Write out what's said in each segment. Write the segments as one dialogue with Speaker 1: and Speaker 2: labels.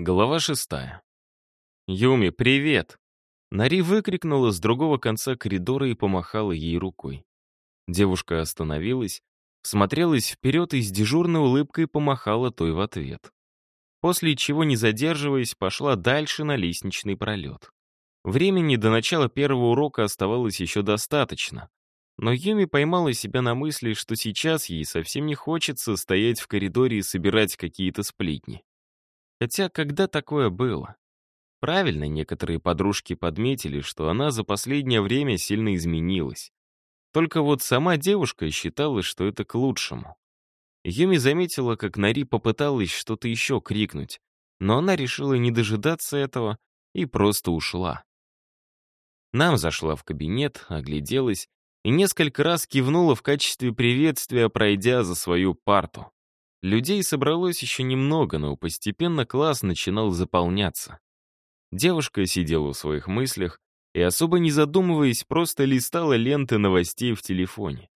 Speaker 1: Глава шестая. «Юми, привет!» Нари выкрикнула с другого конца коридора и помахала ей рукой. Девушка остановилась, смотрелась вперед и с дежурной улыбкой помахала той в ответ. После чего, не задерживаясь, пошла дальше на лестничный пролет. Времени до начала первого урока оставалось еще достаточно, но Юми поймала себя на мысли, что сейчас ей совсем не хочется стоять в коридоре и собирать какие-то сплетни. Хотя когда такое было? Правильно, некоторые подружки подметили, что она за последнее время сильно изменилась. Только вот сама девушка считала, что это к лучшему. Юми заметила, как Нари попыталась что-то еще крикнуть, но она решила не дожидаться этого и просто ушла. Нам зашла в кабинет, огляделась и несколько раз кивнула в качестве приветствия, пройдя за свою парту. Людей собралось еще немного, но постепенно класс начинал заполняться. Девушка сидела в своих мыслях и, особо не задумываясь, просто листала ленты новостей в телефоне.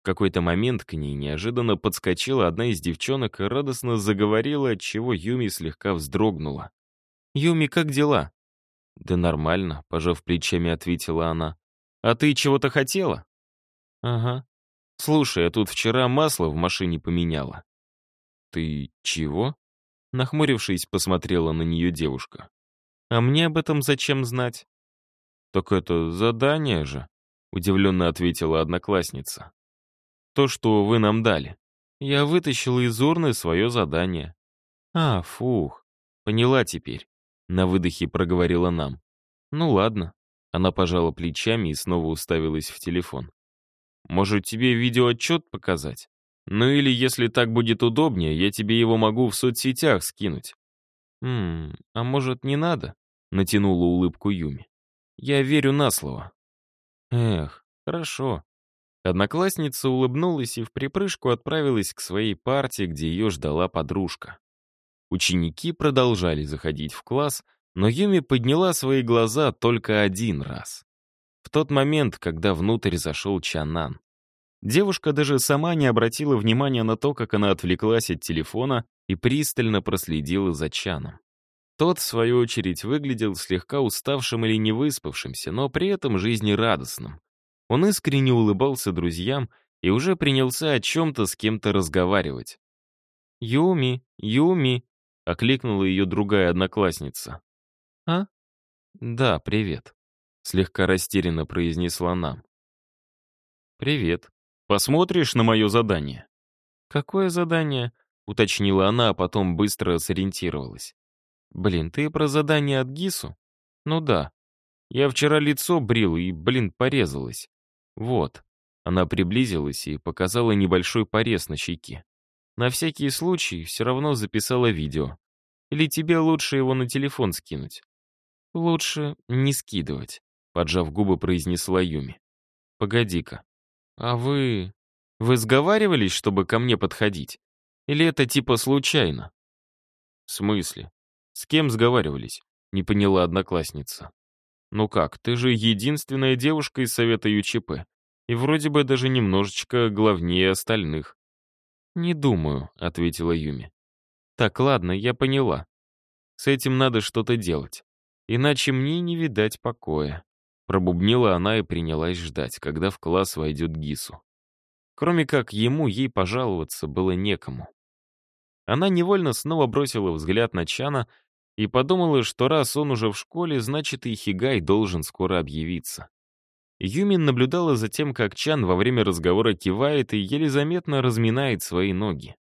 Speaker 1: В какой-то момент к ней неожиданно подскочила одна из девчонок и радостно заговорила, от чего Юми слегка вздрогнула. «Юми, как дела?» «Да нормально», — пожав плечами, ответила она. «А ты чего-то хотела?» «Ага. Слушай, я тут вчера масло в машине поменяла. «Ты чего?» Нахмурившись, посмотрела на нее девушка. «А мне об этом зачем знать?» «Так это задание же», — удивленно ответила одноклассница. «То, что вы нам дали. Я вытащила из урны свое задание». «А, фух, поняла теперь», — на выдохе проговорила нам. «Ну ладно». Она пожала плечами и снова уставилась в телефон. «Может, тебе видеоотчет показать?» Ну или, если так будет удобнее, я тебе его могу в соцсетях скинуть. «Ммм, а может, не надо?» — натянула улыбку Юми. «Я верю на слово». «Эх, хорошо». Одноклассница улыбнулась и в припрыжку отправилась к своей партии, где ее ждала подружка. Ученики продолжали заходить в класс, но Юми подняла свои глаза только один раз. В тот момент, когда внутрь зашел Чанан. Девушка даже сама не обратила внимания на то, как она отвлеклась от телефона и пристально проследила за Чаном. Тот, в свою очередь, выглядел слегка уставшим или невыспавшимся, но при этом жизнерадостным. Он искренне улыбался друзьям и уже принялся о чем-то с кем-то разговаривать. «Юми, Юми!» — окликнула ее другая одноклассница. «А? Да, привет», — слегка растерянно произнесла нам. «Привет», Посмотришь на мое задание?» «Какое задание?» — уточнила она, а потом быстро сориентировалась. «Блин, ты про задание от ГИСу?» «Ну да. Я вчера лицо брил и, блин, порезалась. Вот». Она приблизилась и показала небольшой порез на щеке. На всякий случай все равно записала видео. Или тебе лучше его на телефон скинуть? Лучше не скидывать, поджав губы, произнесла Юми. Погоди-ка. «А вы... вы сговаривались, чтобы ко мне подходить? Или это типа случайно?» «В смысле? С кем сговаривались?» — не поняла одноклассница. «Ну как, ты же единственная девушка из совета ЮЧП, и вроде бы даже немножечко главнее остальных». «Не думаю», — ответила Юми. «Так, ладно, я поняла. С этим надо что-то делать, иначе мне не видать покоя». Пробубнила она и принялась ждать, когда в класс войдет Гису. Кроме как ему, ей пожаловаться было некому. Она невольно снова бросила взгляд на Чана и подумала, что раз он уже в школе, значит и Хигай должен скоро объявиться. Юмин наблюдала за тем, как Чан во время разговора кивает и еле заметно разминает свои ноги.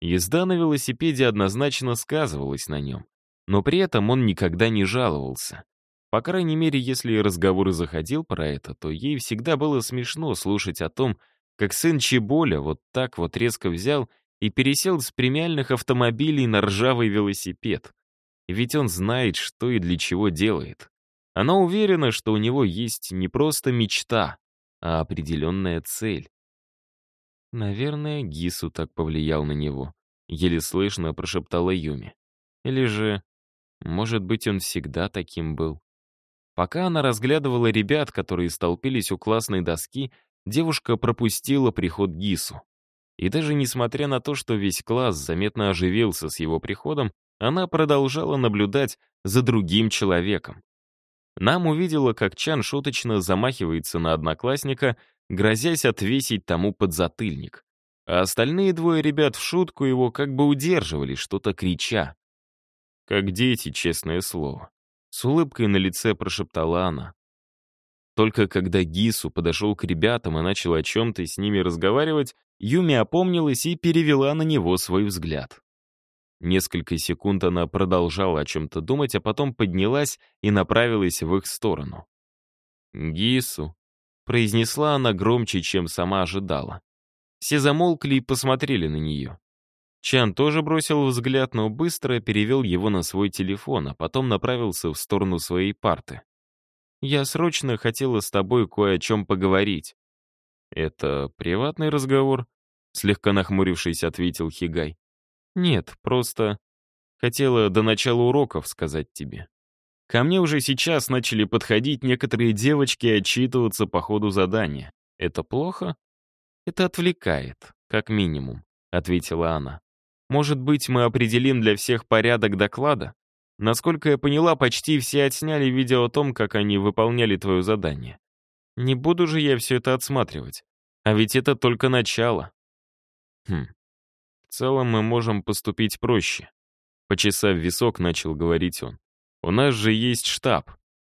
Speaker 1: Езда на велосипеде однозначно сказывалась на нем, но при этом он никогда не жаловался. По крайней мере, если разговор и заходил про это, то ей всегда было смешно слушать о том, как сын Чеболя вот так вот резко взял и пересел с премиальных автомобилей на ржавый велосипед. Ведь он знает, что и для чего делает. Она уверена, что у него есть не просто мечта, а определенная цель. Наверное, Гису так повлиял на него. Еле слышно прошептала Юми. Или же, может быть, он всегда таким был. Пока она разглядывала ребят, которые столпились у классной доски, девушка пропустила приход Гису. И даже несмотря на то, что весь класс заметно оживился с его приходом, она продолжала наблюдать за другим человеком. Нам увидела, как Чан шуточно замахивается на одноклассника, грозясь отвесить тому подзатыльник. А остальные двое ребят в шутку его как бы удерживали, что-то крича. Как дети, честное слово. С улыбкой на лице прошептала она. Только когда Гису подошел к ребятам и начал о чем-то с ними разговаривать, Юми опомнилась и перевела на него свой взгляд. Несколько секунд она продолжала о чем-то думать, а потом поднялась и направилась в их сторону. «Гису», — произнесла она громче, чем сама ожидала. Все замолкли и посмотрели на нее. Чан тоже бросил взгляд, но быстро перевел его на свой телефон, а потом направился в сторону своей парты. «Я срочно хотела с тобой кое о чем поговорить». «Это приватный разговор?» — слегка нахмурившись, ответил Хигай. «Нет, просто хотела до начала уроков сказать тебе. Ко мне уже сейчас начали подходить некоторые девочки и отчитываться по ходу задания. Это плохо?» «Это отвлекает, как минимум», — ответила она. «Может быть, мы определим для всех порядок доклада? Насколько я поняла, почти все отсняли видео о том, как они выполняли твое задание. Не буду же я все это отсматривать. А ведь это только начало». «Хм, в целом мы можем поступить проще. Почесав висок, начал говорить он. У нас же есть штаб.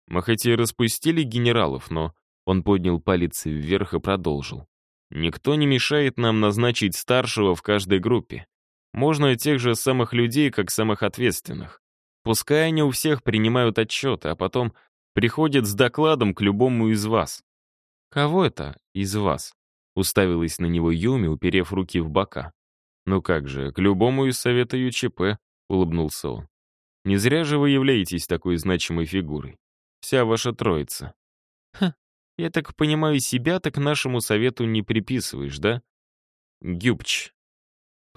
Speaker 1: Мы хоть и распустили генералов, но... Он поднял палец вверх и продолжил. Никто не мешает нам назначить старшего в каждой группе. Можно тех же самых людей, как самых ответственных. Пускай они у всех принимают отчеты, а потом приходят с докладом к любому из вас. Кого это из вас? Уставилась на него Юми, уперев руки в бока. «Ну как же, к любому из совета ЮЧП», — улыбнулся он. «Не зря же вы являетесь такой значимой фигурой. Вся ваша троица». «Ха, я так понимаю, себя так нашему совету не приписываешь, да?» «Гюбч», —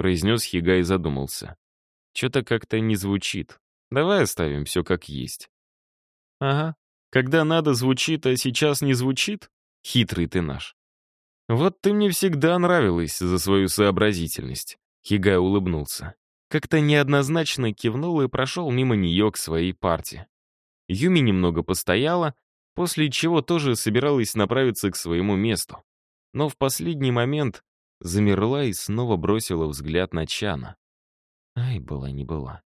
Speaker 1: произнес Хига и задумался. «Чё-то как-то не звучит. Давай оставим все как есть». «Ага, когда надо звучит, а сейчас не звучит? Хитрый ты наш». «Вот ты мне всегда нравилась за свою сообразительность», — Хигай улыбнулся. Как-то неоднозначно кивнул и прошел мимо нее к своей парте. Юми немного постояла, после чего тоже собиралась направиться к своему месту. Но в последний момент замерла и снова бросила взгляд на Чана. «Ай, была не была».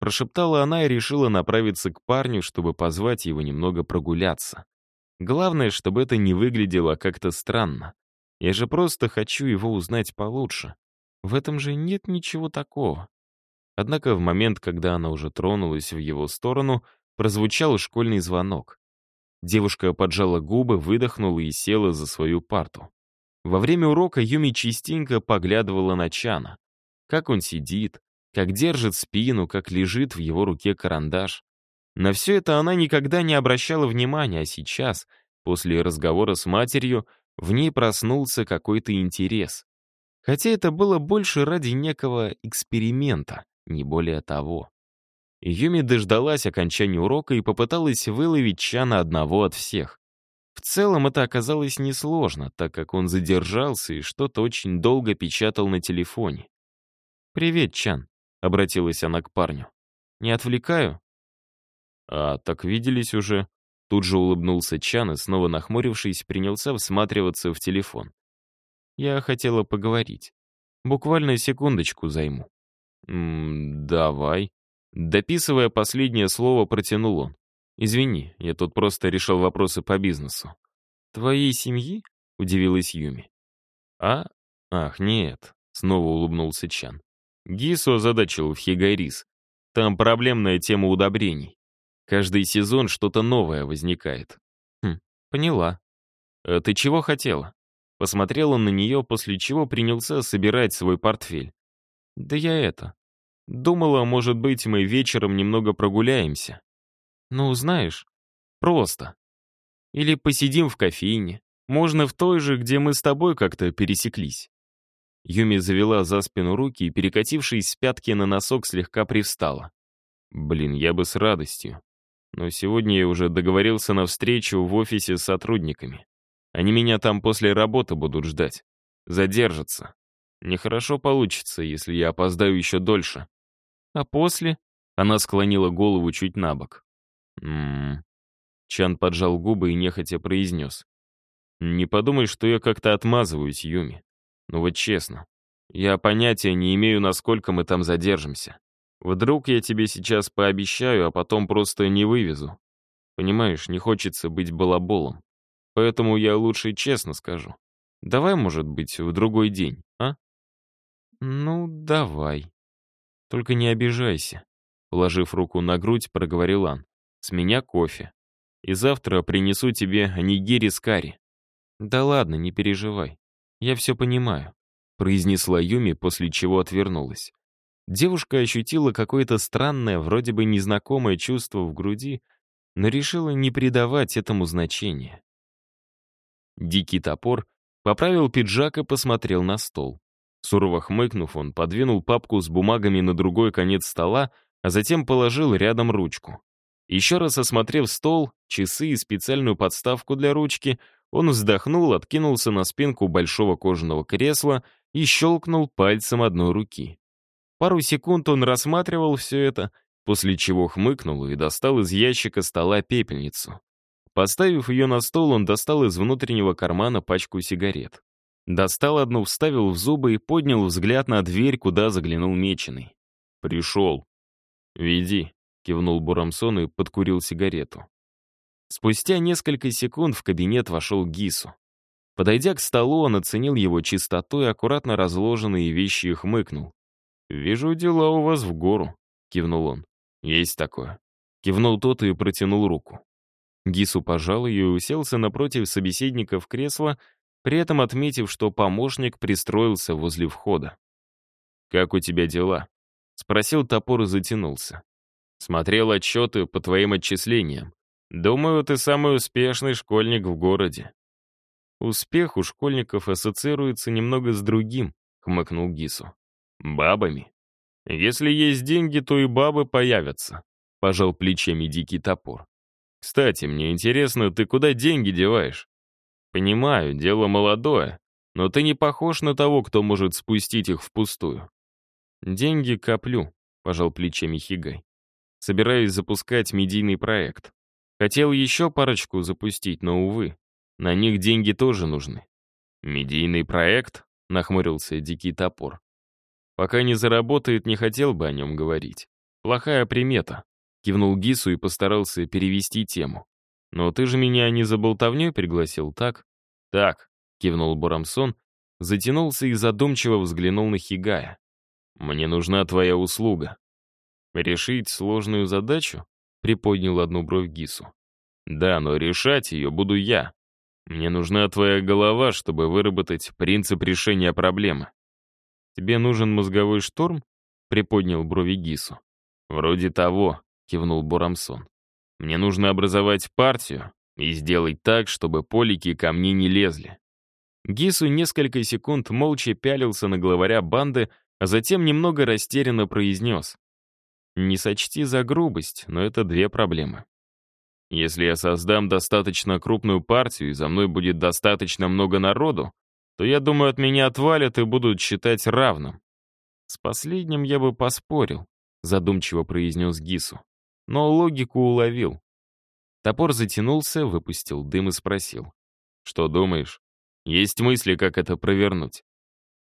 Speaker 1: Прошептала она и решила направиться к парню, чтобы позвать его немного прогуляться. Главное, чтобы это не выглядело как-то странно. Я же просто хочу его узнать получше. В этом же нет ничего такого. Однако в момент, когда она уже тронулась в его сторону, прозвучал школьный звонок. Девушка поджала губы, выдохнула и села за свою парту. Во время урока Юми частенько поглядывала на Чана. Как он сидит, как держит спину, как лежит в его руке карандаш. На все это она никогда не обращала внимания, а сейчас, после разговора с матерью, в ней проснулся какой-то интерес. Хотя это было больше ради некого эксперимента, не более того. Юми дождалась окончания урока и попыталась выловить Чана одного от всех. В целом это оказалось несложно, так как он задержался и что-то очень долго печатал на телефоне. «Привет, Чан», — обратилась она к парню. «Не отвлекаю?» «А, так виделись уже», Тут же улыбнулся Чан и, снова нахмурившись, принялся всматриваться в телефон. «Я хотела поговорить. Буквально секундочку займу». «Ммм, давай». Дописывая последнее слово, протянул он. «Извини, я тут просто решал вопросы по бизнесу». «Твоей семьи?» — удивилась Юми. «А? Ах, нет», — снова улыбнулся Чан. Гису озадачил в Хигайрис. Там проблемная тема удобрений. Каждый сезон что-то новое возникает. Хм, поняла. А ты чего хотела? Посмотрел он на нее, после чего принялся собирать свой портфель. Да я это. Думала, может быть, мы вечером немного прогуляемся. Ну, знаешь, просто. Или посидим в кофейне. Можно в той же, где мы с тобой как-то пересеклись. Юми завела за спину руки и, перекатившись с пятки на носок, слегка привстала. Блин, я бы с радостью. Но сегодня я уже договорился на встречу в офисе с сотрудниками. Они меня там после работы будут ждать. Задержатся. Нехорошо получится, если я опоздаю еще дольше. А после? Она склонила голову чуть на бок. «М-м-м». Чан поджал губы и нехотя произнес. «Не подумай, что я как-то отмазываюсь, Юми. Ну вот честно, я понятия не имею, насколько мы там задержимся. Вдруг я тебе сейчас пообещаю, а потом просто не вывезу. Понимаешь, не хочется быть балаболом. Поэтому я лучше честно скажу. Давай, может быть, в другой день, а? Ну, давай. Только не обижайся. Положив руку на грудь, проговорил Ан. С меня кофе. И завтра принесу тебе нигири с карри. Да ладно, не переживай. Я все понимаю произнесла Юми, после чего отвернулась. Девушка ощутила какое-то странное, вроде бы незнакомое чувство в груди, но решила не придавать этому значения. Дикий топор поправил пиджак и посмотрел на стол. Сурово хмыкнув, он подвинул папку с бумагами на другой конец стола, а затем положил рядом ручку. Еще раз осмотрев стол, часы и специальную подставку для ручки, он вздохнул, откинулся на спинку большого кожаного кресла и щелкнул пальцем одной руки. Пару секунд он рассматривал все это, после чего хмыкнул и достал из ящика стола пепельницу. Поставив ее на стол, он достал из внутреннего кармана пачку сигарет. Достал одну, вставил в зубы и поднял взгляд на дверь, куда заглянул Меченый. «Пришел». «Веди», — кивнул Бурамсон и подкурил сигарету. Спустя несколько секунд в кабинет вошел Гису. Подойдя к столу, он оценил его чистоту и аккуратно разложенные вещи и хмыкнул. «Вижу, дела у вас в гору», — кивнул он. «Есть такое». Кивнул тот и протянул руку. Гису пожал ее и уселся напротив собеседника в кресло, при этом отметив, что помощник пристроился возле входа. «Как у тебя дела?» — спросил топор и затянулся. «Смотрел отчеты по твоим отчислениям. Думаю, ты самый успешный школьник в городе. «Успех у школьников ассоциируется немного с другим», — хмыкнул Гису. «Бабами? Если есть деньги, то и бабы появятся», — пожал плечами дикий топор. «Кстати, мне интересно, ты куда деньги деваешь?» «Понимаю, дело молодое, но ты не похож на того, кто может спустить их впустую». «Деньги коплю», — пожал плечами Хигай. «Собираюсь запускать медийный проект. Хотел еще парочку запустить, но, увы, на них деньги тоже нужны. Медийный проект? Нахмурился дикий топор. Пока не заработает, не хотел бы о нем говорить. Плохая примета. Кивнул Гису и постарался перевести тему. Но ты же меня не за болтовней пригласил, так? Так, кивнул Бурамсон, затянулся и задумчиво взглянул на Хигая. Мне нужна твоя услуга. Решить сложную задачу? Приподнял одну бровь Гису. Да, но решать ее буду я. Мне нужна твоя голова, чтобы выработать принцип решения проблемы. Тебе нужен мозговой шторм? Приподнял брови Гису. Вроде того, кивнул Бурамсон. Мне нужно образовать партию и сделать так, чтобы полики ко мне не лезли. Гису несколько секунд молча пялился на главаря банды, а затем немного растерянно произнес. «Не сочти за грубость, но это две проблемы. Если я создам достаточно крупную партию и за мной будет достаточно много народу, то, я думаю, от меня отвалят и будут считать равным. С последним я бы поспорил, задумчиво произнес Гису. Но логику уловил. Топор затянулся, выпустил дым и спросил. «Что думаешь? Есть мысли, как это провернуть?»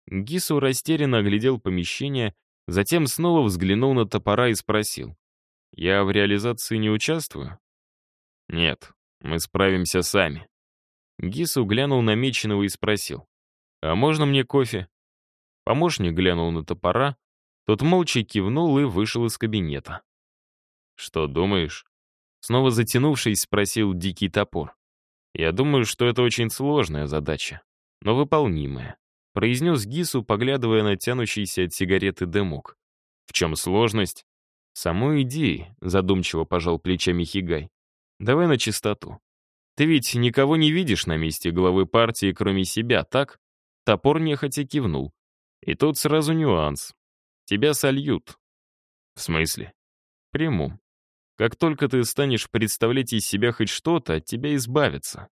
Speaker 1: Гису растерянно оглядел помещение, затем снова взглянул на топора и спросил. «Я в реализации не участвую?» «Нет, мы справимся сами». Гису глянул на Меченого и спросил. «А можно мне кофе?» Помощник глянул на топора, тот молча кивнул и вышел из кабинета. «Что думаешь?» Снова затянувшись, спросил дикий топор. «Я думаю, что это очень сложная задача, но выполнимая», произнес Гису, поглядывая на тянущийся от сигареты дымок. «В чем сложность?» «Самой идеи», задумчиво пожал плечами Хигай. Давай на чистоту. Ты ведь никого не видишь на месте главы партии, кроме себя, так? Топор нехотя кивнул. И тут сразу нюанс. Тебя сольют. В смысле? Приму. Как только ты станешь представлять из себя хоть что-то, от тебя избавятся.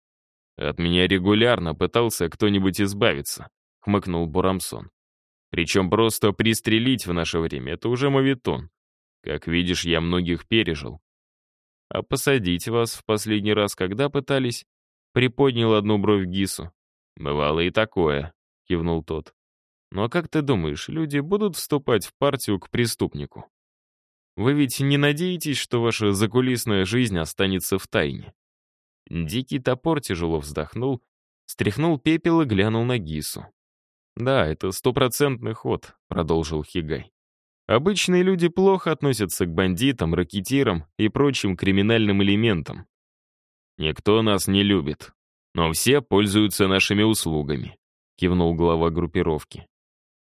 Speaker 1: От меня регулярно пытался кто-нибудь избавиться, хмыкнул Бурамсон. Причем просто пристрелить в наше время — это уже мавитон. Как видишь, я многих пережил. А посадить вас в последний раз когда пытались? Приподнял одну бровь Гису. Бывало и такое, кивнул тот. Ну а как ты думаешь, люди будут вступать в партию к преступнику? Вы ведь не надеетесь, что ваша закулисная жизнь останется в тайне? Дикий топор тяжело вздохнул, стряхнул пепел и глянул на Гису. «Да, это стопроцентный ход», — продолжил Хигай. «Обычные люди плохо относятся к бандитам, ракетирам и прочим криминальным элементам. Никто нас не любит, но все пользуются нашими услугами», — кивнул глава группировки.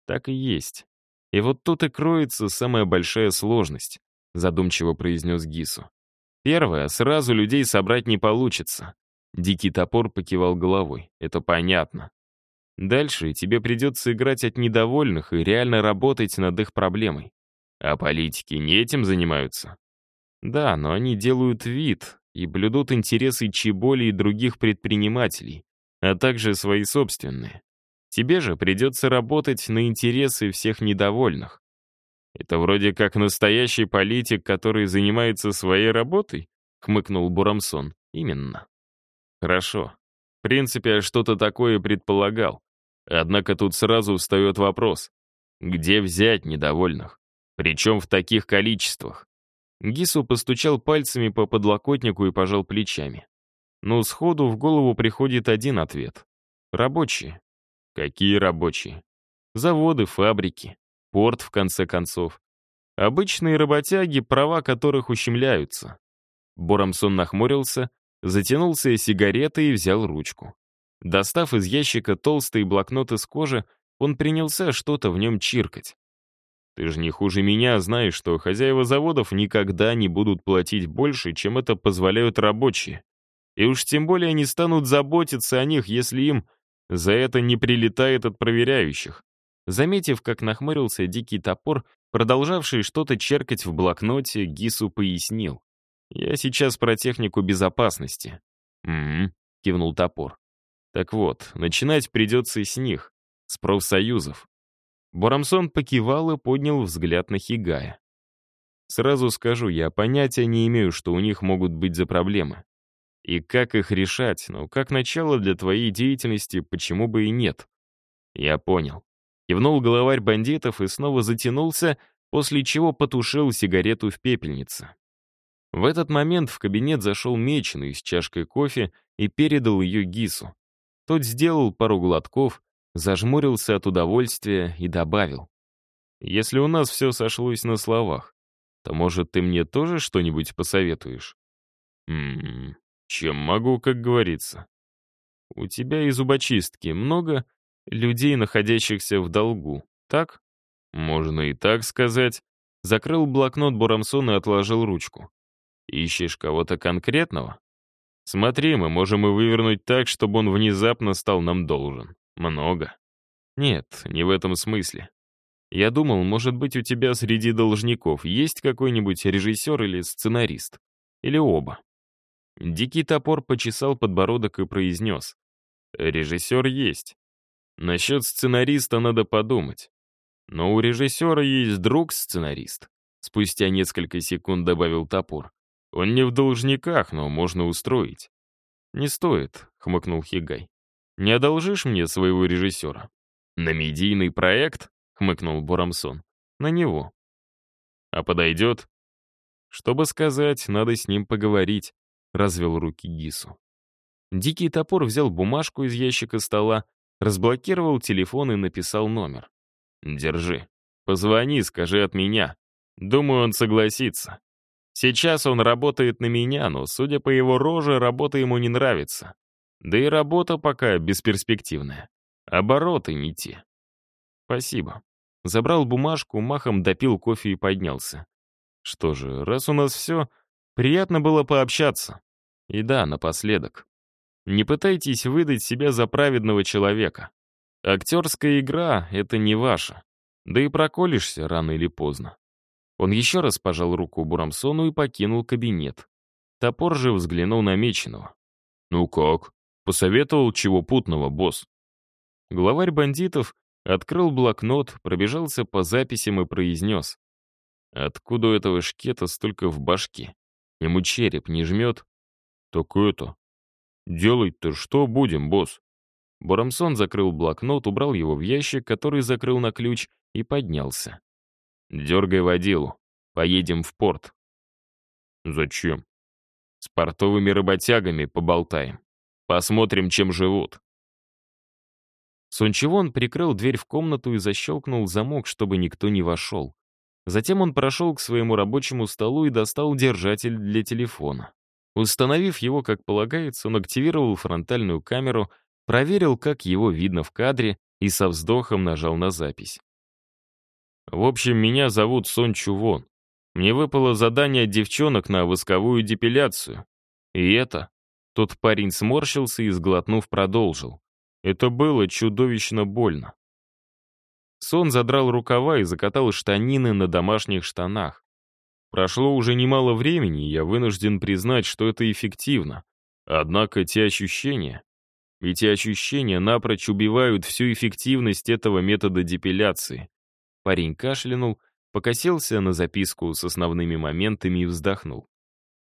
Speaker 1: «Так и есть. И вот тут и кроется самая большая сложность», — задумчиво произнес Гису. «Первое, сразу людей собрать не получится». Дикий топор покивал головой. «Это понятно. Дальше тебе придется играть от недовольных и реально работать над их проблемой. А политики не этим занимаются? Да, но они делают вид и блюдут интересы Чеболи и других предпринимателей, а также свои собственные. Тебе же придется работать на интересы всех недовольных. Это вроде как настоящий политик, который занимается своей работой? Хмыкнул Бурамсон. Именно. Хорошо. В принципе, я что-то такое предполагал. Однако тут сразу встает вопрос. Где взять недовольных? Причем в таких количествах? Гису постучал пальцами по подлокотнику и пожал плечами. Но сходу в голову приходит один ответ. Рабочие. Какие рабочие? Заводы, фабрики, порт, в конце концов. Обычные работяги, права которых ущемляются. Борамсон нахмурился, затянулся сигаретой и взял ручку. Достав из ящика толстый блокнот из кожи, он принялся что-то в нем чиркать. Ты же не хуже меня знаешь, что хозяева заводов никогда не будут платить больше, чем это позволяют рабочие. И уж тем более не станут заботиться о них, если им за это не прилетает от проверяющих. Заметив, как нахмурился дикий топор, продолжавший что-то черкать в блокноте, Гису пояснил. «Я сейчас про технику безопасности». «Угу», — кивнул топор. Так вот, начинать придется с них, с профсоюзов. Борамсон покивал и поднял взгляд на Хигая. Сразу скажу, я понятия не имею, что у них могут быть за проблемы. И как их решать, но как начало для твоей деятельности, почему бы и нет? Я понял. Кивнул головарь бандитов и снова затянулся, после чего потушил сигарету в пепельнице. В этот момент в кабинет зашел Меченый с чашкой кофе и передал ее Гису. Тот сделал пару глотков, зажмурился от удовольствия и добавил. «Если у нас все сошлось на словах, то, может, ты мне тоже что-нибудь посоветуешь?» «Ммм, чем могу, как говорится. У тебя и зубочистки много людей, находящихся в долгу, так?» «Можно и так сказать». Закрыл блокнот Бурамсон и отложил ручку. «Ищешь кого-то конкретного?» Смотри, мы можем и вывернуть так, чтобы он внезапно стал нам должен. Много. Нет, не в этом смысле. Я думал, может быть, у тебя среди должников есть какой-нибудь режиссер или сценарист. Или оба. Дикий топор почесал подбородок и произнес. Режиссер есть. Насчет сценариста надо подумать. Но у режиссера есть друг-сценарист. Спустя несколько секунд добавил топор. Он не в должниках, но можно устроить. «Не стоит», — хмыкнул Хигай. «Не одолжишь мне своего режиссера?» «На медийный проект?» — хмыкнул Бурамсон. «На него». «А подойдет?» «Чтобы сказать, надо с ним поговорить», — развел руки Гису. Дикий топор взял бумажку из ящика стола, разблокировал телефон и написал номер. «Держи. Позвони, скажи от меня. Думаю, он согласится». Сейчас он работает на меня, но, судя по его роже, работа ему не нравится. Да и работа пока бесперспективная. Обороты не те. Спасибо. Забрал бумажку, махом допил кофе и поднялся. Что же, раз у нас все, приятно было пообщаться. И да, напоследок. Не пытайтесь выдать себя за праведного человека. Актерская игра — это не ваша. Да и проколешься рано или поздно. Он еще раз пожал руку Бурамсону и покинул кабинет. Топор же взглянул на Меченого. «Ну как? Посоветовал чего путного, босс?» Главарь бандитов открыл блокнот, пробежался по записям и произнес. Откуда у этого шкета столько в башке? Ему череп не жмет? Так это... Делать-то что будем, босс? Боромсон закрыл блокнот, убрал его в ящик, который закрыл на ключ, и поднялся. «Дергай водилу. Поедем в порт». «Зачем?» «С портовыми работягами поболтаем. Посмотрим, чем живут». Сунчевон прикрыл дверь в комнату и защелкнул замок, чтобы никто не вошел. Затем он прошел к своему рабочему столу и достал держатель для телефона. Установив его, как полагается, он активировал фронтальную камеру, проверил, как его видно в кадре, и со вздохом нажал на запись. «В общем, меня зовут Сон Чувон. Мне выпало задание девчонок на восковую депиляцию. И это...» Тот парень сморщился и, сглотнув, продолжил. Это было чудовищно больно. Сон задрал рукава и закатал штанины на домашних штанах. Прошло уже немало времени, и я вынужден признать, что это эффективно. Однако те ощущения... Эти ощущения напрочь убивают всю эффективность этого метода депиляции. Парень кашлянул, покосился на записку с основными моментами и вздохнул.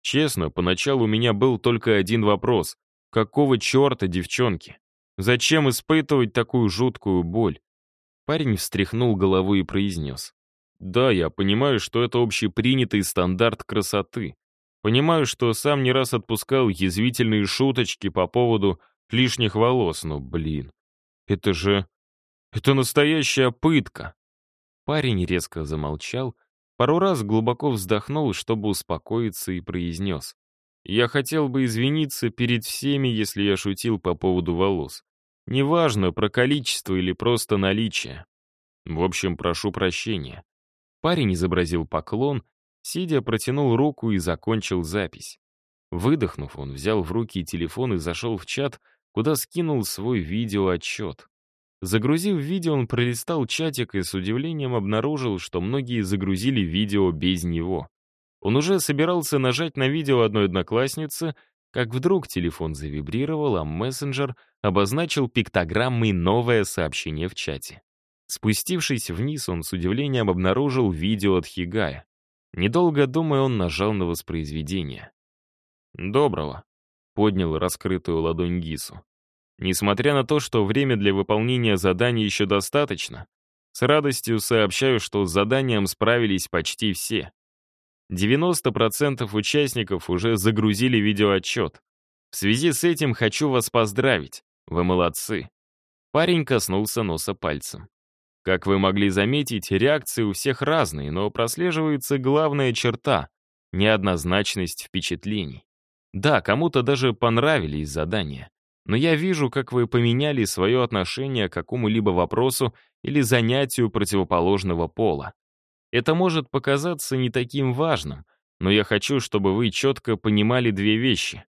Speaker 1: Честно, поначалу у меня был только один вопрос. Какого черта, девчонки? Зачем испытывать такую жуткую боль? Парень встряхнул головой и произнес. Да, я понимаю, что это общепринятый стандарт красоты. Понимаю, что сам не раз отпускал язвительные шуточки по поводу лишних волос, но, блин, это же... Это настоящая пытка. Парень резко замолчал, пару раз глубоко вздохнул, чтобы успокоиться, и произнес. Я хотел бы извиниться перед всеми, если я шутил по поводу волос. Неважно, про количество или просто наличие. В общем, прошу прощения. Парень изобразил поклон, сидя, протянул руку и закончил запись. Выдохнув, он взял в руки телефон и зашел в чат, куда скинул свой видеоотчет. Загрузив видео, он пролистал чатик и с удивлением обнаружил, что многие загрузили видео без него. Он уже собирался нажать на видео одной одноклассницы, как вдруг телефон завибрировал, а мессенджер обозначил пиктограммой новое сообщение в чате. Спустившись вниз, он с удивлением обнаружил видео от Хигая. Недолго думая, он нажал на воспроизведение. «Доброго», — поднял раскрытую ладонь Гису. «Несмотря на то, что время для выполнения задания еще достаточно, с радостью сообщаю, что с заданием справились почти все. 90% участников уже загрузили видеоотчет. В связи с этим хочу вас поздравить. Вы молодцы. Парень коснулся носа пальцем. Как вы могли заметить, реакции у всех разные, но прослеживается главная черта — неоднозначность впечатлений. Да, кому-то даже понравились задания. Но я вижу, как вы поменяли свое отношение к какому-либо вопросу или занятию противоположного пола. Это может показаться не таким важным, но я хочу, чтобы вы четко понимали две вещи.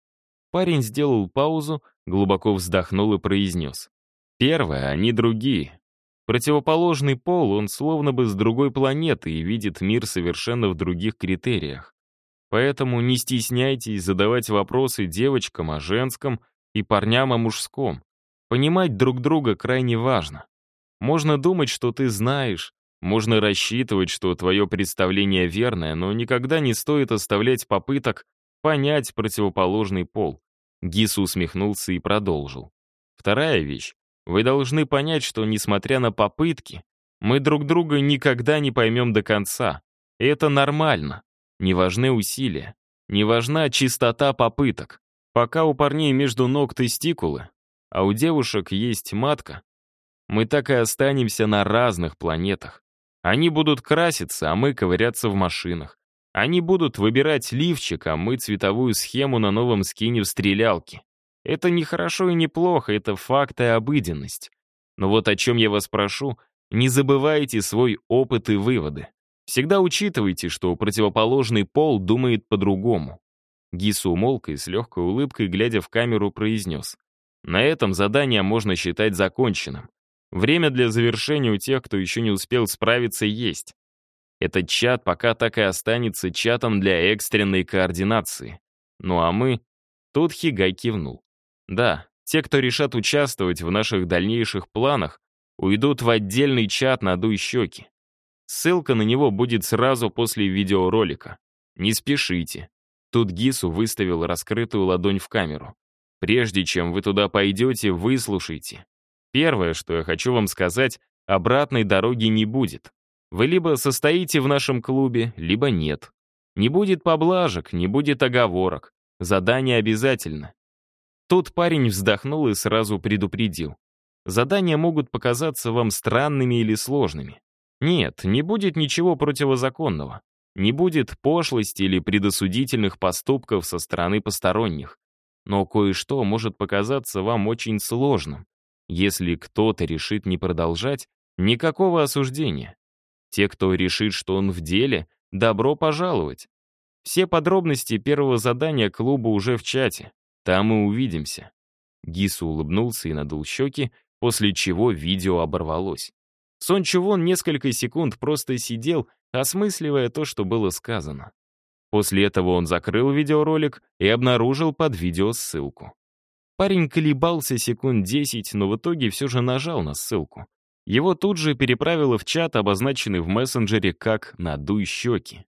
Speaker 1: Парень сделал паузу, глубоко вздохнул и произнес. Первое, они другие. Противоположный пол, он словно бы с другой планеты и видит мир совершенно в других критериях. Поэтому не стесняйтесь задавать вопросы девочкам о женском и парням о мужском. Понимать друг друга крайне важно. Можно думать, что ты знаешь, можно рассчитывать, что твое представление верное, но никогда не стоит оставлять попыток понять противоположный пол. Гису усмехнулся и продолжил. Вторая вещь. Вы должны понять, что, несмотря на попытки, мы друг друга никогда не поймем до конца. И это нормально. Не важны усилия. Не важна чистота попыток. Пока у парней между ног тестикулы, а у девушек есть матка, мы так и останемся на разных планетах. Они будут краситься, а мы ковыряться в машинах. Они будут выбирать лифчик, а мы цветовую схему на новом скине в стрелялке. Это не хорошо и не плохо, это факт и обыденность. Но вот о чем я вас прошу, не забывайте свой опыт и выводы. Всегда учитывайте, что противоположный пол думает по-другому. Гису умолк и с легкой улыбкой, глядя в камеру, произнес. На этом задание можно считать законченным. Время для завершения у тех, кто еще не успел справиться, есть. Этот чат пока так и останется чатом для экстренной координации. Ну а мы... Тут Хигай кивнул. Да, те, кто решат участвовать в наших дальнейших планах, уйдут в отдельный чат на дуй щеки. Ссылка на него будет сразу после видеоролика. Не спешите. Тут Гису выставил раскрытую ладонь в камеру. Прежде чем вы туда пойдете, выслушайте. Первое, что я хочу вам сказать, обратной дороги не будет. Вы либо состоите в нашем клубе, либо нет. Не будет поблажек, не будет оговорок. Задание обязательно. Тут парень вздохнул и сразу предупредил. Задания могут показаться вам странными или сложными. Нет, не будет ничего противозаконного. Не будет пошлости или предосудительных поступков со стороны посторонних. Но кое-что может показаться вам очень сложным. Если кто-то решит не продолжать, никакого осуждения. Те, кто решит, что он в деле, добро пожаловать. Все подробности первого задания клуба уже в чате. Там мы увидимся. Гису улыбнулся и надул щеки, после чего видео оборвалось. Сон Чувон несколько секунд просто сидел, осмысливая то, что было сказано. После этого он закрыл видеоролик и обнаружил под видео ссылку. Парень колебался секунд 10, но в итоге все же нажал на ссылку. Его тут же переправило в чат, обозначенный в мессенджере как «надуй щеки».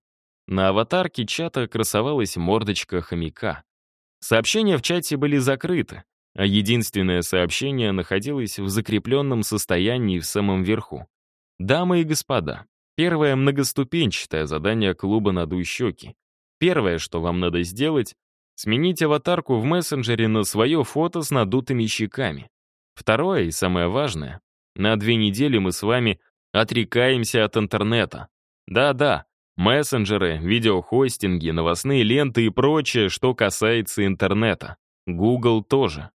Speaker 1: На аватарке чата красовалась мордочка хомяка. Сообщения в чате были закрыты, а единственное сообщение находилось в закрепленном состоянии в самом верху. Дамы и господа, первое многоступенчатое задание клуба «Надуй щеки». Первое, что вам надо сделать, сменить аватарку в мессенджере на свое фото с надутыми щеками. Второе и самое важное, на две недели мы с вами отрекаемся от интернета. Да-да, мессенджеры, видеохостинги, новостные ленты и прочее, что касается интернета. Google тоже.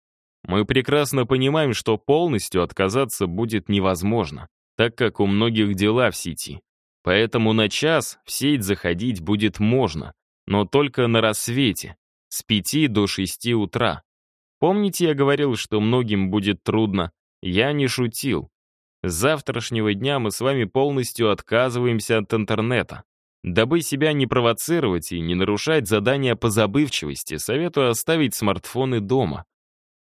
Speaker 1: Мы прекрасно понимаем, что полностью отказаться будет невозможно, так как у многих дела в сети. Поэтому на час в сеть заходить будет можно, но только на рассвете, с 5 до 6 утра. Помните, я говорил, что многим будет трудно? Я не шутил. С завтрашнего дня мы с вами полностью отказываемся от интернета. Дабы себя не провоцировать и не нарушать задания по забывчивости, советую оставить смартфоны дома.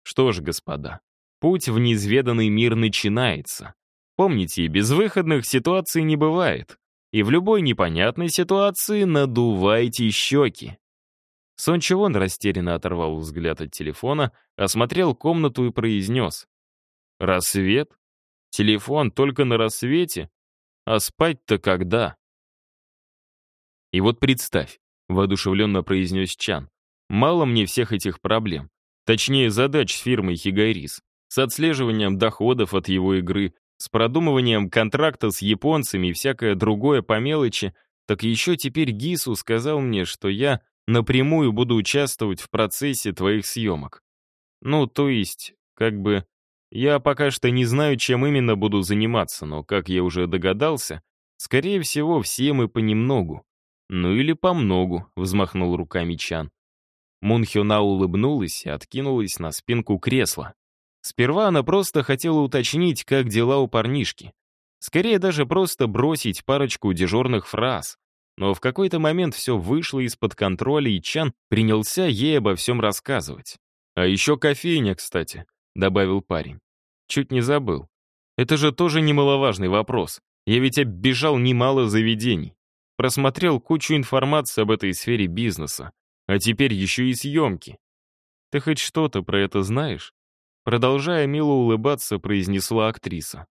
Speaker 1: Что ж, господа, путь в неизведанный мир начинается. Помните, безвыходных ситуаций не бывает. И в любой непонятной ситуации надувайте щеки. Сон Чивон растерянно оторвал взгляд от телефона, осмотрел комнату и произнес. «Рассвет? Телефон только на рассвете? А спать-то когда? И вот представь, воодушевленно произнес Чан, мало мне всех этих проблем. Точнее, задач с фирмой Хигайрис, с отслеживанием доходов от его игры, с продумыванием контракта с японцами и всякое другое по мелочи, так еще теперь Гису сказал мне, что я напрямую буду участвовать в процессе твоих съемок. Ну, то есть, как бы, я пока что не знаю, чем именно буду заниматься, но, как я уже догадался, скорее всего, все мы понемногу. Ну или помногу, взмахнул руками Чан. Мунхёна улыбнулась и откинулась на спинку кресла. Сперва она просто хотела уточнить, как дела у парнишки. Скорее даже просто бросить парочку дежурных фраз. Но в какой-то момент все вышло из-под контроля, и Чан принялся ей обо всем рассказывать. А еще кофейня, кстати. — добавил парень. «Чуть не забыл. Это же тоже немаловажный вопрос. Я ведь оббежал немало заведений. Просмотрел кучу информации об этой сфере бизнеса. А теперь еще и съемки. Ты хоть что-то про это знаешь?» Продолжая мило улыбаться, произнесла актриса.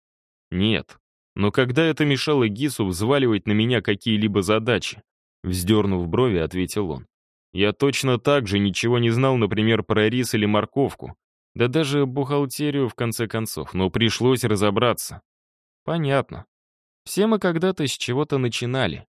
Speaker 1: «Нет. Но когда это мешало Гису взваливать на меня какие-либо задачи?» Вздернув брови, ответил он. «Я точно так же ничего не знал, например, про рис или морковку, да даже бухгалтерию в конце концов, но пришлось разобраться. Понятно. Все мы когда-то с чего-то начинали.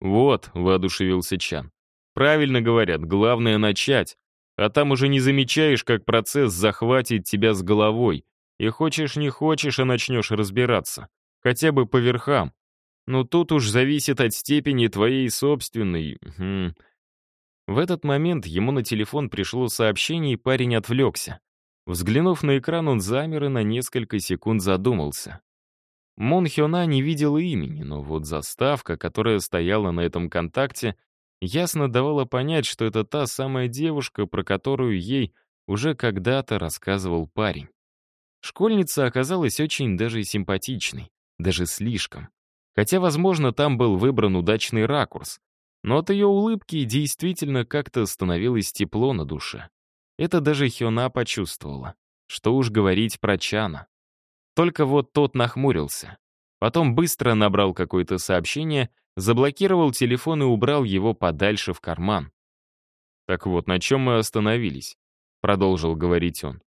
Speaker 1: Вот, воодушевился Чан. Правильно говорят, главное начать. А там уже не замечаешь, как процесс захватит тебя с головой. И хочешь не хочешь, а начнешь разбираться. Хотя бы по верхам. Но тут уж зависит от степени твоей собственной... Хм. В этот момент ему на телефон пришло сообщение, и парень отвлекся. Взглянув на экран, он замер и на несколько секунд задумался. Мон Хёна не видела имени, но вот заставка, которая стояла на этом контакте, ясно давала понять, что это та самая девушка, про которую ей уже когда-то рассказывал парень. Школьница оказалась очень даже симпатичной, даже слишком. Хотя, возможно, там был выбран удачный ракурс. Но от ее улыбки действительно как-то становилось тепло на душе. Это даже Хёна почувствовала. Что уж говорить про Чана. Только вот тот нахмурился. Потом быстро набрал какое-то сообщение, заблокировал телефон и убрал его подальше в карман. «Так вот, на чем мы остановились?» — продолжил говорить он.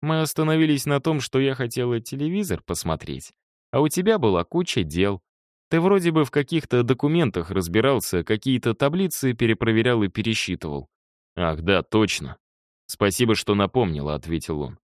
Speaker 1: «Мы остановились на том, что я хотела телевизор посмотреть, а у тебя была куча дел. Ты вроде бы в каких-то документах разбирался, какие-то таблицы перепроверял и пересчитывал». «Ах, да, точно. Спасибо, что напомнила», — ответил он.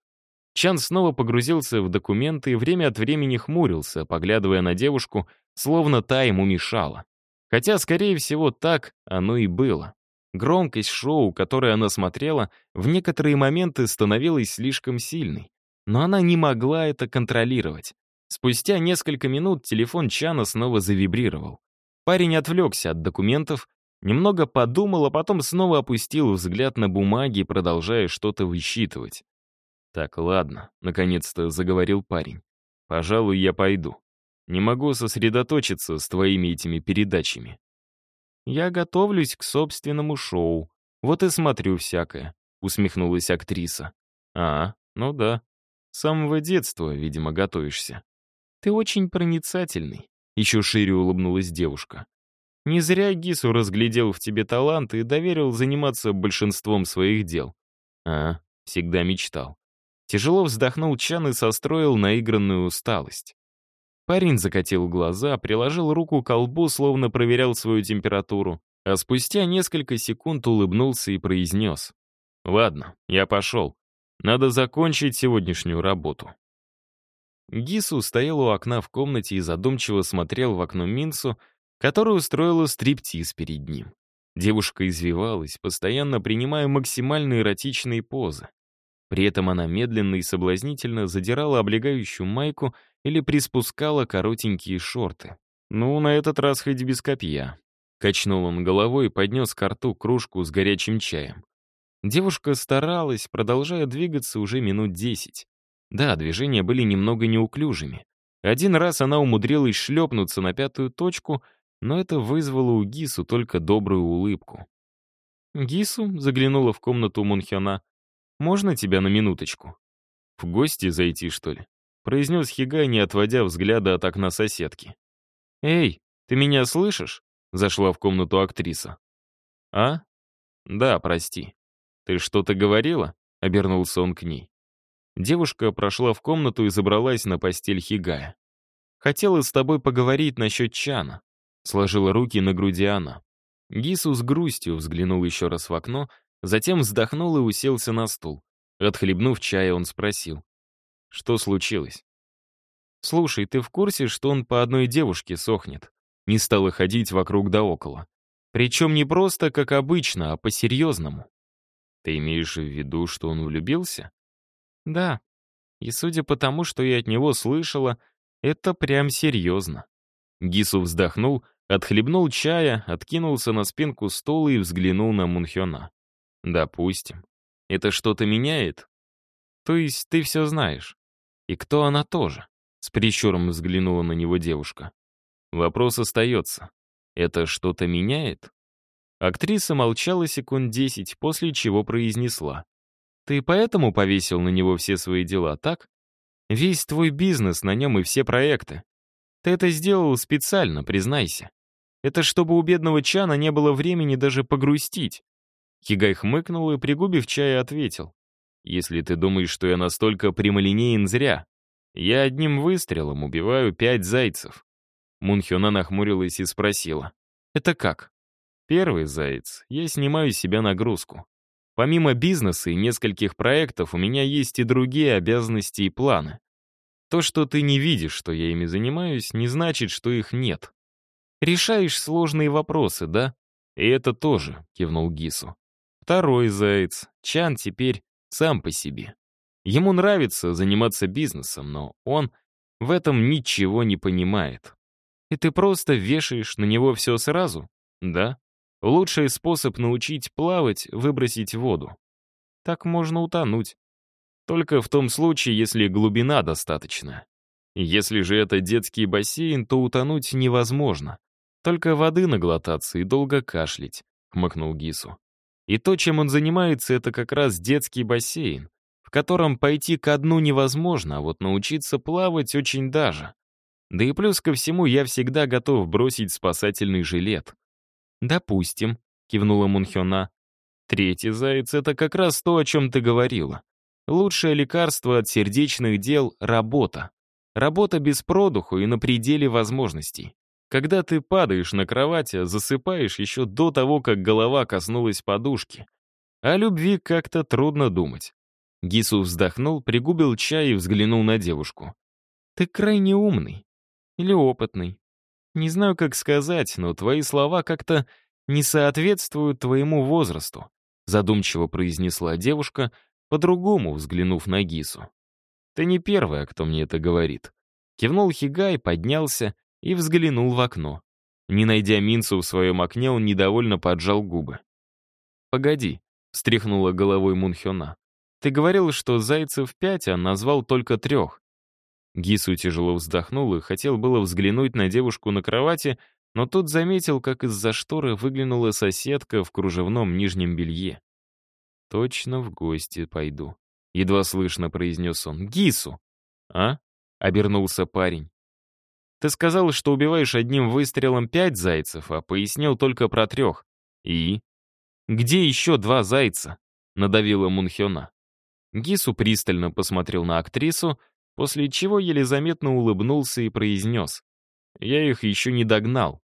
Speaker 1: Чан снова погрузился в документы и время от времени хмурился, поглядывая на девушку, словно та ему мешала. Хотя, скорее всего, так оно и было. Громкость шоу, которое она смотрела, в некоторые моменты становилась слишком сильной. Но она не могла это контролировать. Спустя несколько минут телефон Чана снова завибрировал. Парень отвлекся от документов, немного подумал, а потом снова опустил взгляд на бумаги, продолжая что-то высчитывать. «Так, ладно», — наконец-то заговорил парень. «Пожалуй, я пойду. Не могу сосредоточиться с твоими этими передачами». «Я готовлюсь к собственному шоу. Вот и смотрю всякое», — усмехнулась актриса. «А, ну да. С самого детства, видимо, готовишься». «Ты очень проницательный», — еще шире улыбнулась девушка. «Не зря Гису разглядел в тебе талант и доверил заниматься большинством своих дел». «А, всегда мечтал. Тяжело вздохнул Чан и состроил наигранную усталость. Парень закатил глаза, приложил руку к колбу, словно проверял свою температуру, а спустя несколько секунд улыбнулся и произнес. «Ладно, я пошел. Надо закончить сегодняшнюю работу». Гису стоял у окна в комнате и задумчиво смотрел в окно Минсу, которая устроила стриптиз перед ним. Девушка извивалась, постоянно принимая максимально эротичные позы. При этом она медленно и соблазнительно задирала облегающую майку или приспускала коротенькие шорты. «Ну, на этот раз хоть без копья». Качнул он головой и поднес к рту кружку с горячим чаем. Девушка старалась, продолжая двигаться уже минут десять. Да, движения были немного неуклюжими. Один раз она умудрилась шлепнуться на пятую точку, но это вызвало у Гису только добрую улыбку. Гису заглянула в комнату Мунхёна. Можно тебя на минуточку?» «В гости зайти, что ли?» — произнес Хигай, не отводя взгляда от окна соседки. «Эй, ты меня слышишь?» — зашла в комнату актриса. «А? Да, прости. Ты что-то говорила?» — обернулся он к ней. Девушка прошла в комнату и забралась на постель Хигая. «Хотела с тобой поговорить насчет Чана», — сложила руки на груди она. Гису с грустью взглянул еще раз в окно, Затем вздохнул и уселся на стул. Отхлебнув чая, он спросил. «Что случилось?» «Слушай, ты в курсе, что он по одной девушке сохнет?» Не стала ходить вокруг да около. Причем не просто, как обычно, а по-серьезному. «Ты имеешь в виду, что он влюбился?» «Да. И судя по тому, что я от него слышала, это прям серьезно». Гису вздохнул, отхлебнул чая, откинулся на спинку стула и взглянул на Мунхёна. Допустим. Это что-то меняет? То есть ты все знаешь. И кто она тоже? С прищуром взглянула на него девушка. Вопрос остается. Это что-то меняет? Актриса молчала секунд десять, после чего произнесла. Ты поэтому повесил на него все свои дела, так? Весь твой бизнес на нем и все проекты. Ты это сделал специально, признайся. Это чтобы у бедного Чана не было времени даже погрустить, Хигай хмыкнул и, пригубив чай, ответил. «Если ты думаешь, что я настолько прямолинеен, зря. Я одним выстрелом убиваю пять зайцев». Мунхёна нахмурилась и спросила. «Это как?» «Первый заяц. Я снимаю с себя нагрузку. Помимо бизнеса и нескольких проектов, у меня есть и другие обязанности и планы. То, что ты не видишь, что я ими занимаюсь, не значит, что их нет. Решаешь сложные вопросы, да? И это тоже, кивнул Гису. Второй заяц. Чан теперь сам по себе. Ему нравится заниматься бизнесом, но он в этом ничего не понимает. И ты просто вешаешь на него все сразу? Да. Лучший способ научить плавать — выбросить воду. Так можно утонуть. Только в том случае, если глубина достаточная. Если же это детский бассейн, то утонуть невозможно. Только воды наглотаться и долго кашлять», — хмыкнул Гису. «И то, чем он занимается, это как раз детский бассейн, в котором пойти ко дну невозможно, а вот научиться плавать очень даже. Да и плюс ко всему я всегда готов бросить спасательный жилет». «Допустим», — кивнула Мунхёна. «Третий заяц — это как раз то, о чем ты говорила. Лучшее лекарство от сердечных дел — работа. Работа без продуху и на пределе возможностей. Когда ты падаешь на кровать, а засыпаешь еще до того, как голова коснулась подушки. О любви как-то трудно думать. Гису вздохнул, пригубил чай и взглянул на девушку. «Ты крайне умный. Или опытный. Не знаю, как сказать, но твои слова как-то не соответствуют твоему возрасту», задумчиво произнесла девушка, по-другому взглянув на Гису. «Ты не первая, кто мне это говорит». Кивнул Хигай, поднялся и взглянул в окно. Не найдя Минцу в своем окне, он недовольно поджал губы. «Погоди», — встряхнула головой Мунхёна. «Ты говорил, что зайцев пять, а назвал только трех». Гису тяжело вздохнул и хотел было взглянуть на девушку на кровати, но тут заметил, как из-за шторы выглянула соседка в кружевном нижнем белье. «Точно в гости пойду», — едва слышно произнес он. «Гису!» «А?» — обернулся парень. Ты сказал, что убиваешь одним выстрелом пять зайцев, а пояснил только про трех. И? Где еще два зайца? Надавила Мунхёна. Гису пристально посмотрел на актрису, после чего еле заметно улыбнулся и произнес. Я их еще не догнал.